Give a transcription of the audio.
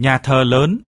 nhà thờ lớn.